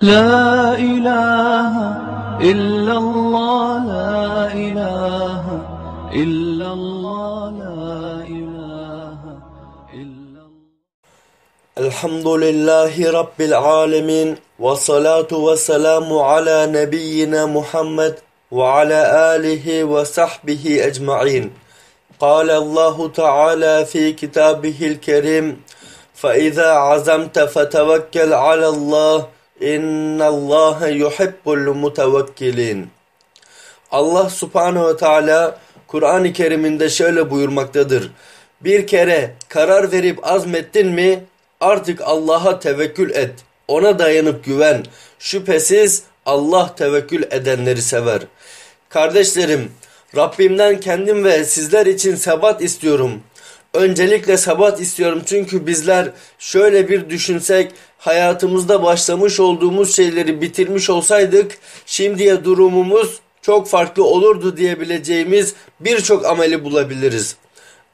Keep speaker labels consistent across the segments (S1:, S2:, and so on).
S1: لا إله إلا الله لا إله إلا الله لا إله إلا الله.
S2: الحمد لله رب العالمين والصلاة والسلام على نبينا محمد وعلى آله وصحبه أجمعين. قال الله تعالى في كتابه الكريم فإذا عزمت فتوكل على الله إن الله يحب المتوكلين Allah subhanehu ve teala Kur'an-ı Kerim'inde şöyle buyurmaktadır. Bir kere karar verip azmettin mi artık Allah'a tevekkül et. Ona dayanıp güven. Şüphesiz Allah tevekkül edenleri sever. Kardeşlerim Rabbimden kendim ve sizler için sebat istiyorum. Öncelikle sebat istiyorum çünkü bizler şöyle bir düşünsek hayatımızda başlamış olduğumuz şeyleri bitirmiş olsaydık şimdiye durumumuz çok farklı olurdu diyebileceğimiz birçok ameli bulabiliriz.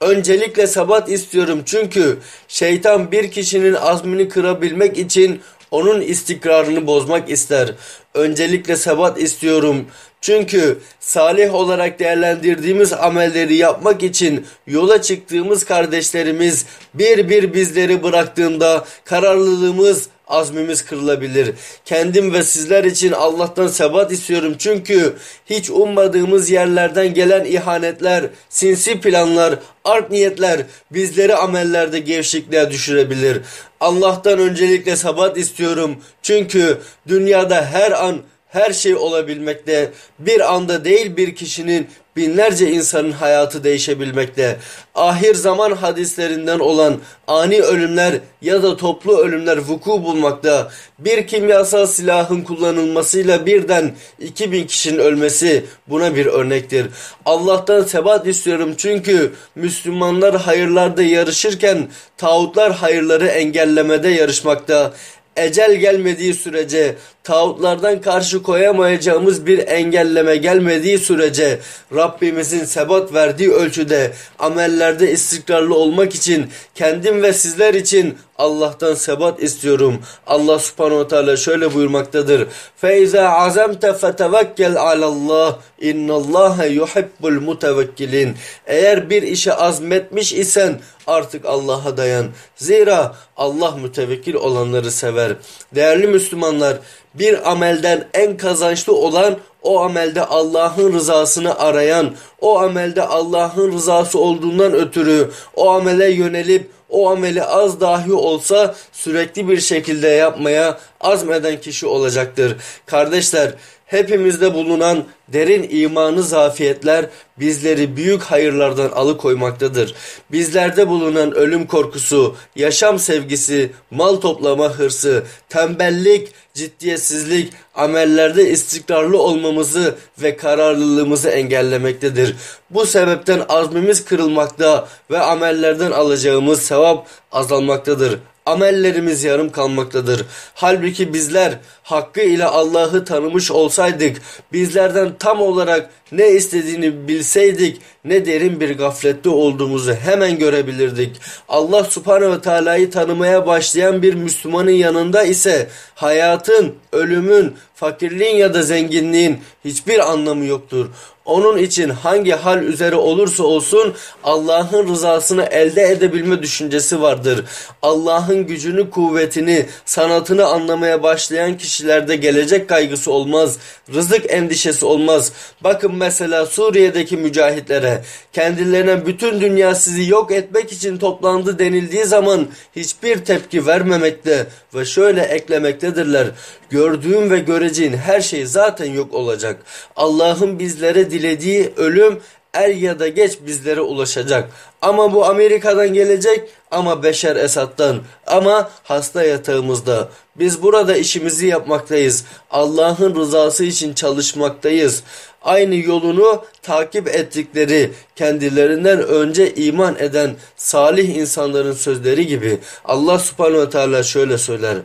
S2: Öncelikle sabat istiyorum çünkü şeytan bir kişinin azmini kırabilmek için onun istikrarını bozmak ister. Öncelikle sebat istiyorum. Çünkü salih olarak değerlendirdiğimiz amelleri yapmak için yola çıktığımız kardeşlerimiz bir bir bizleri bıraktığında kararlılığımız, azmimiz kırılabilir. Kendim ve sizler için Allah'tan sebat istiyorum. Çünkü hiç ummadığımız yerlerden gelen ihanetler, sinsi planlar, art niyetler bizleri amellerde gevşekliğe düşürebilir. Allah'tan öncelikle sebat istiyorum. Çünkü dünyada her an her şey olabilmekte. Bir anda değil bir kişinin binlerce insanın hayatı değişebilmekte. Ahir zaman hadislerinden olan ani ölümler ya da toplu ölümler vuku bulmakta. Bir kimyasal silahın kullanılmasıyla birden 2000 kişinin ölmesi buna bir örnektir. Allah'tan sebat istiyorum çünkü Müslümanlar hayırlarda yarışırken tağutlar hayırları engellemede yarışmakta ecel gelmediği sürece, tağutlardan karşı koyamayacağımız bir engelleme gelmediği sürece, Rabbimizin sebat verdiği ölçüde amellerde istikrarlı olmak için kendim ve sizler için Allah'tan sebat istiyorum. Allah subhanahu teala şöyle buyurmaktadır. فَاِذَا عَزَمْتَ فَتَوَكَّلْ عَلَى اللّٰهِ اِنَّ اللّٰهَ يُحِبُّ الْمُتَوَكِّلِينَ Eğer bir işe azmetmiş isen artık Allah'a dayan. Zira Allah mütevekkil olanları sever. Değerli Müslümanlar bir amelden en kazançlı olan o amelde Allah'ın rızasını arayan, o amelde Allah'ın rızası olduğundan ötürü o amele yönelip o ameli az dahi olsa sürekli bir şekilde yapmaya azmeden kişi olacaktır. Kardeşler hepimizde bulunan derin imanı zafiyetler bizleri büyük hayırlardan alıkoymaktadır. Bizlerde bulunan ölüm korkusu, yaşam sevgisi, mal toplama hırsı, tembellik, ciddiyetsizlik, amellerde istikrarlı olmamızı ve kararlılığımızı engellemektedir. Bu sebepten azmimiz kırılmakta ve amellerden alacağımız sevap azalmaktadır amellerimiz yarım kalmaktadır. Halbuki bizler hakkı ile Allah'ı tanımış olsaydık, bizlerden tam olarak ne istediğini bilseydik, ne derin bir gaflette olduğumuzu hemen görebilirdik. Allah subhanehu ve teala'yı tanımaya başlayan bir Müslümanın yanında ise hayatın, ölümün, fakirliğin ya da zenginliğin hiçbir anlamı yoktur. Onun için hangi hal üzere olursa olsun Allah'ın rızasını elde edebilme düşüncesi vardır. Allah'ın gücünü, kuvvetini, sanatını anlamaya başlayan kişilerde gelecek kaygısı olmaz. Rızık endişesi olmaz. Bakın mesela Suriye'deki mücahitlere kendilerine bütün dünya sizi yok etmek için toplandı denildiği zaman hiçbir tepki vermemekte ve şöyle eklemektedirler. Gördüğüm ve göreceğin her şey zaten yok olacak. Allah'ın bizlere dilediği ölüm er ya da geç bizlere ulaşacak. Ama bu Amerika'dan gelecek ama Beşer Esad'dan ama hasta yatağımızda. Biz burada işimizi yapmaktayız. Allah'ın rızası için çalışmaktayız. Aynı yolunu takip ettikleri kendilerinden önce iman eden salih insanların sözleri gibi Allah subhanahu ve teala şöyle söyler.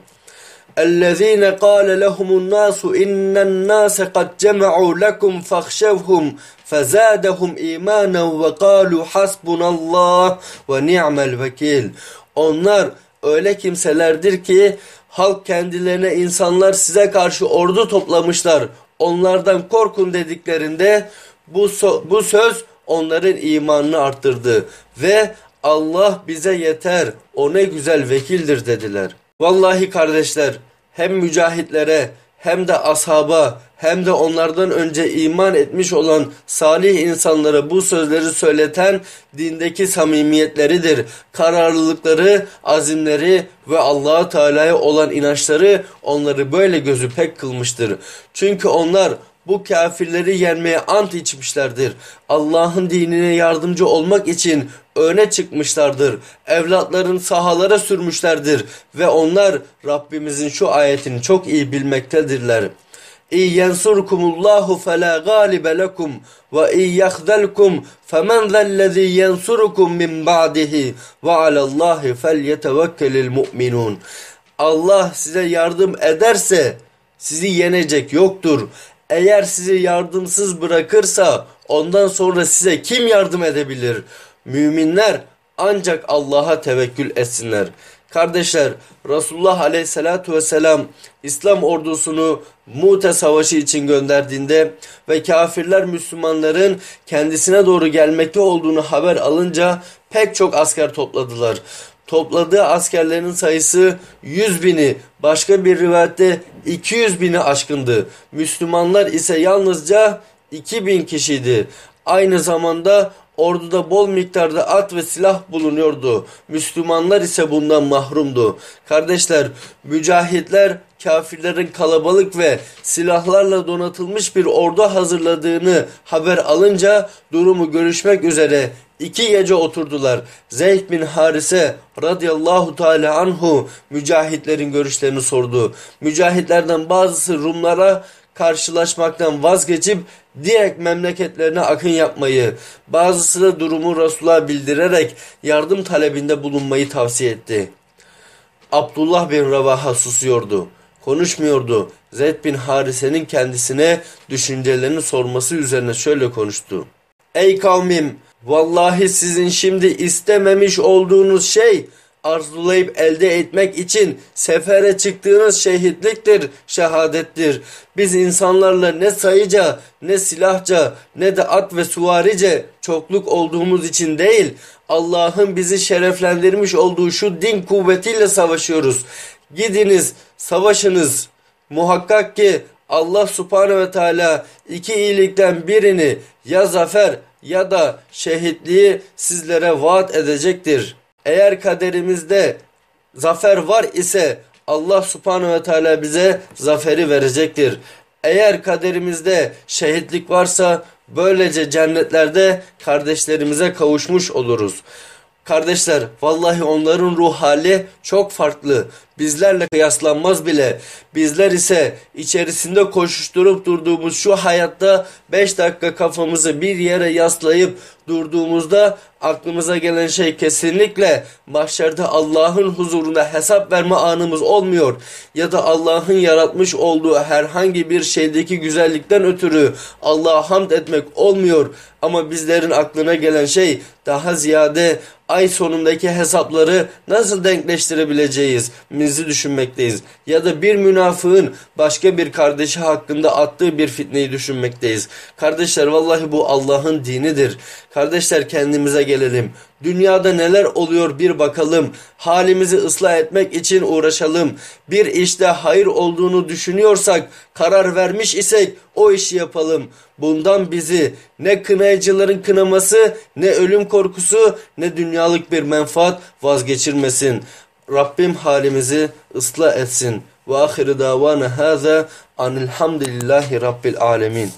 S2: الذين قال لهم الناس إن الناس قد جمعوا لكم فاخشوهم فزادهم إيمانا وقالوا حسبنا الله ونعم الوكيل Onlar öyle kimselerdir ki halk kendilerine insanlar size karşı ordu toplamışlar. Onlardan korkun dediklerinde bu, so- bu söz onların imanını arttırdı ve Allah bize yeter o ne güzel vekildir dediler. Vallahi kardeşler hem mücahitlere hem de ashaba hem de onlardan önce iman etmiş olan salih insanlara bu sözleri söyleten dindeki samimiyetleridir. Kararlılıkları, azimleri ve Allah'a Teala'ya olan inançları onları böyle gözü pek kılmıştır. Çünkü onlar bu kafirleri yenmeye ant içmişlerdir. Allah'ın dinine yardımcı olmak için öne çıkmışlardır. Evlatların sahalara sürmüşlerdir ve onlar Rabbimizin şu ayetini çok iyi bilmektedirler. İn yensurkumullahu fela galibe lekum ve in yakhzalkum femen zellezî yensurukum min ba'dihi ve alallahi felyetevekkelil mu'minun. Allah size yardım ederse sizi yenecek yoktur. Eğer sizi yardımsız bırakırsa ondan sonra size kim yardım edebilir? Müminler ancak Allah'a tevekkül etsinler. Kardeşler Resulullah aleyhissalatu vesselam İslam ordusunu Mute savaşı için gönderdiğinde ve kafirler Müslümanların kendisine doğru gelmekte olduğunu haber alınca pek çok asker topladılar. Topladığı askerlerin sayısı 100 bini, başka bir rivayette 200 bini aşkındı. Müslümanlar ise yalnızca 2000 kişiydi. Aynı zamanda orduda bol miktarda at ve silah bulunuyordu. Müslümanlar ise bundan mahrumdu. Kardeşler, mücahitler kafirlerin kalabalık ve silahlarla donatılmış bir ordu hazırladığını haber alınca durumu görüşmek üzere iki gece oturdular. Zeyd bin Harise radıyallahu teala anhu mücahitlerin görüşlerini sordu. Mücahitlerden bazısı Rumlara karşılaşmaktan vazgeçip direkt memleketlerine akın yapmayı, bazısı da durumu Resulullah'a bildirerek yardım talebinde bulunmayı tavsiye etti. Abdullah bin Ravaha susuyordu. Konuşmuyordu. Zeyd bin Harise'nin kendisine düşüncelerini sorması üzerine şöyle konuştu. Ey kavmim! Vallahi sizin şimdi istememiş olduğunuz şey arzulayıp elde etmek için sefere çıktığınız şehitliktir, şehadettir. Biz insanlarla ne sayıca, ne silahça, ne de at ve suvarice çokluk olduğumuz için değil, Allah'ın bizi şereflendirmiş olduğu şu din kuvvetiyle savaşıyoruz. Gidiniz, savaşınız. Muhakkak ki Allah subhanehu ve teala iki iyilikten birini ya zafer ya da şehitliği sizlere vaat edecektir. Eğer kaderimizde zafer var ise Allah subhanehu ve teala bize zaferi verecektir. Eğer kaderimizde şehitlik varsa böylece cennetlerde kardeşlerimize kavuşmuş oluruz. Kardeşler vallahi onların ruh hali çok farklı. Bizlerle kıyaslanmaz bile. Bizler ise içerisinde koşuşturup durduğumuz şu hayatta 5 dakika kafamızı bir yere yaslayıp durduğumuzda aklımıza gelen şey kesinlikle mahşerde Allah'ın huzuruna hesap verme anımız olmuyor. Ya da Allah'ın yaratmış olduğu herhangi bir şeydeki güzellikten ötürü Allah'a hamd etmek olmuyor. Ama bizlerin aklına gelen şey daha ziyade ay sonundaki hesapları nasıl denkleştirebileceğiz mizi düşünmekteyiz. Ya da bir münafığın başka bir kardeşi hakkında attığı bir fitneyi düşünmekteyiz. Kardeşler vallahi bu Allah'ın dinidir. Kardeşler kendimize gelelim. Dünyada neler oluyor bir bakalım. Halimizi ıslah etmek için uğraşalım. Bir işte hayır olduğunu düşünüyorsak, karar vermiş isek o işi yapalım. Bundan bizi ne kınayıcıların kınaması, ne ölüm korkusu, ne dünyalık bir menfaat vazgeçirmesin. Rabbim halimizi ıslah etsin. Ve ahiru davana haza anilhamdülillahi rabbil alemin.